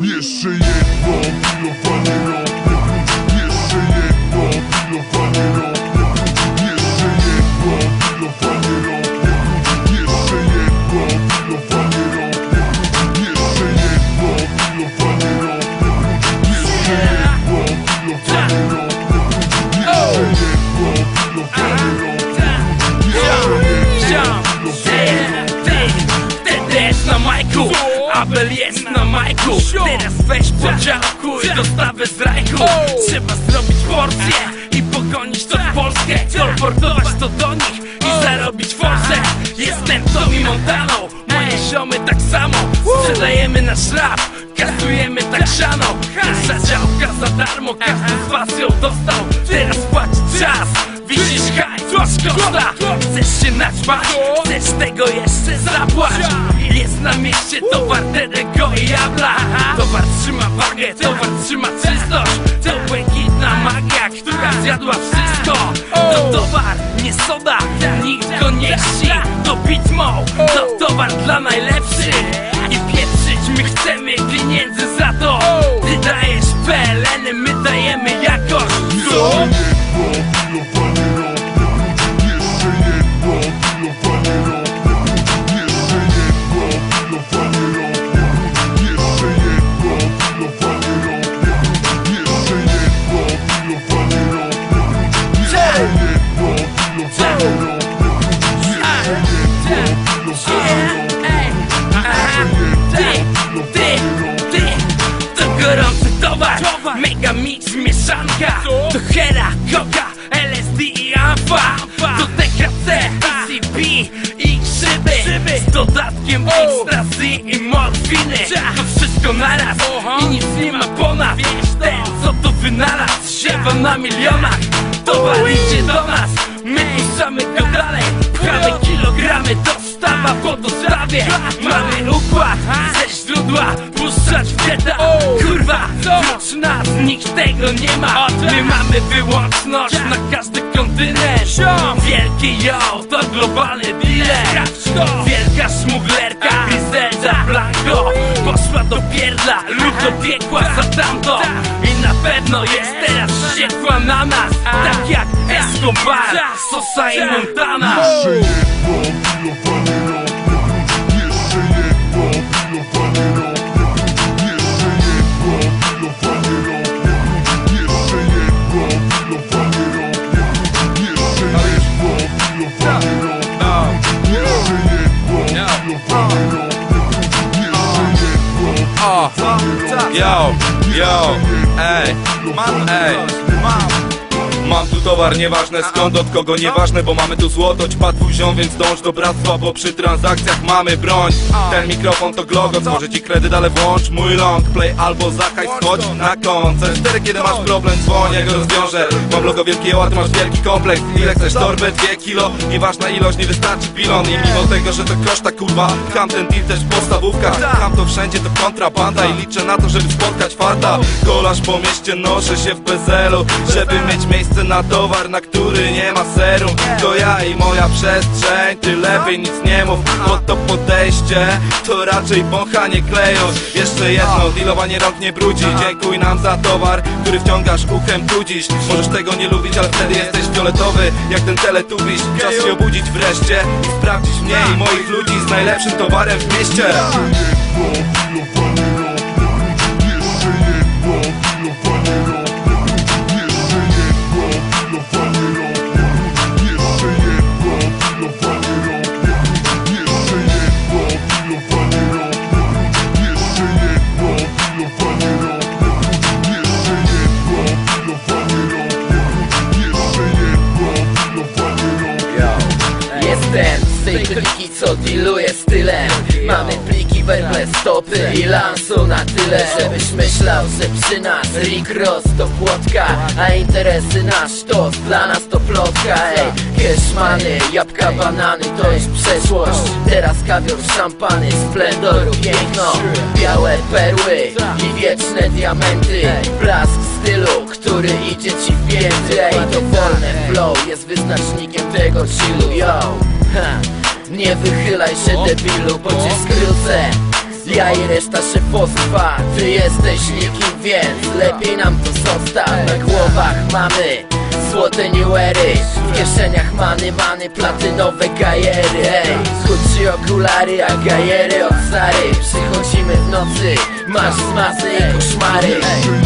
Jeszcze jedno pilowany rok majku Teraz weź podziałku i dostawę z rajku. Trzeba zrobić porcję i pogonić to w Polskę. Kolportować to do nich i zarobić forsę. Jestem Tommy Montaną, moje ziomy tak samo. Sprzedajemy nasz rap, kasujemy tak siano Pierwsza działka za darmo, każdy z was ją dostał. Teraz płaci czas. Wisisz hajs, co szkoda Chcesz się naćpać, chcesz tego jeszcze zapłać na mieście towar Dedego i Jabla. Towar trzyma wagę, towar trzyma czystość. To błękitna magia, która zjadła wszystko. To towar, nie soda, nikt go nie chci To Bitmo, to towar dla najlepszych. I pieprzyć my chcemy pieniędzy za to. Ty dajesz PLN, my dajemy mieszanka To hera, koka, LSD i amfa To THC, PCB i grzyby. Z dodatkiem ekstazy i morfiny. To wszystko naraz i nic nie ma ponad. Ten co to wynalazł siewa na milionach. Towar idzie do nas, my puszczamy go dalej. Pchamy kilogramy, dostawa po dostawie. Mamy układ ze źródła, nas nikt tego nie ma. My mamy wyłączność na każdy kontynent. Wielki yo, to globalny dealer Wielka szmuglerka, Griselda Blanco. Poszła do pierdla lub do piekła za tamto. I na pewno jest teraz wściekła na nas. Tak jak Escobar, Sosa i Montana Jeszcze yo, yo, ej, ej, Mam tu towar, nieważne skąd, od kogo, nieważne Bo mamy tu złoto, ćpa twój ziom, więc dąż do bractwa Bo przy transakcjach mamy broń. Ten mikrofon to glogot, może ci kredyt, ale włącz mój long Play albo zakaj, chodź na koncert. Cztery, kiedy masz problem, dzwoń, ja go rozwiążę. Mam logo wielkiego, a ty masz wielki kompleks. Ile chcesz torbę, dwie kilo, nieważna ilość, nie wystarczy bilon. I mimo tego, że to koszta, kurwa, ham ten deal też podstawówka Ham to wszędzie, to kontrabanda. I liczę na to, żeby spotkać farta. Kolarz po mieście, noszę się w bezelu Żeby mieć miejsce na towar, na który nie ma serum. To ja i moja przestrzeń, ty lepiej nic nie mów Bo to podejście, to raczej bącha nie kleją. Jeszcze jedno, dealowanie rąk nie brudzi. Dziękuj nam za towar, który wciągasz uchem tu dziś. Możesz tego nie lubić, ale wtedy jesteś fioletowy Jak ten teletubiś, czas się obudzić wreszcie I sprawdzić mnie i moich ludzi z najlepszym towarem w mieście. Jeszcze jedno pilowany rok nie wróci Jeszcze jedno pilowany rok Tej kliki, co dealuje stylem Mamy pliki, werble, stopy i lansu na tyle Żebyś myślał, że przy nas Rick Ross to płotka A interesy nasz to dla nas to plotka Ej, kieszmany, jabłka, banany to już przeszłość. Teraz kawior, szampany, splendoru, piękno. Białe perły i wieczne diamenty. Blask stylu, który idzie ci w pięty Ej, to wolne flow jest wyznacznikiem tego chillu, yo. Ha. Nie wychylaj się debilu, bo cię skrócę. Ja i reszta szefostwa Ty jesteś nikim, więc lepiej nam to zostaw Na głowach mamy złote newery W kieszeniach many, many, platynowe gajery. Hej, chudszy okulary, a gajery od Sary Przychodzimy w nocy, masz smazy i koszmary. Ej.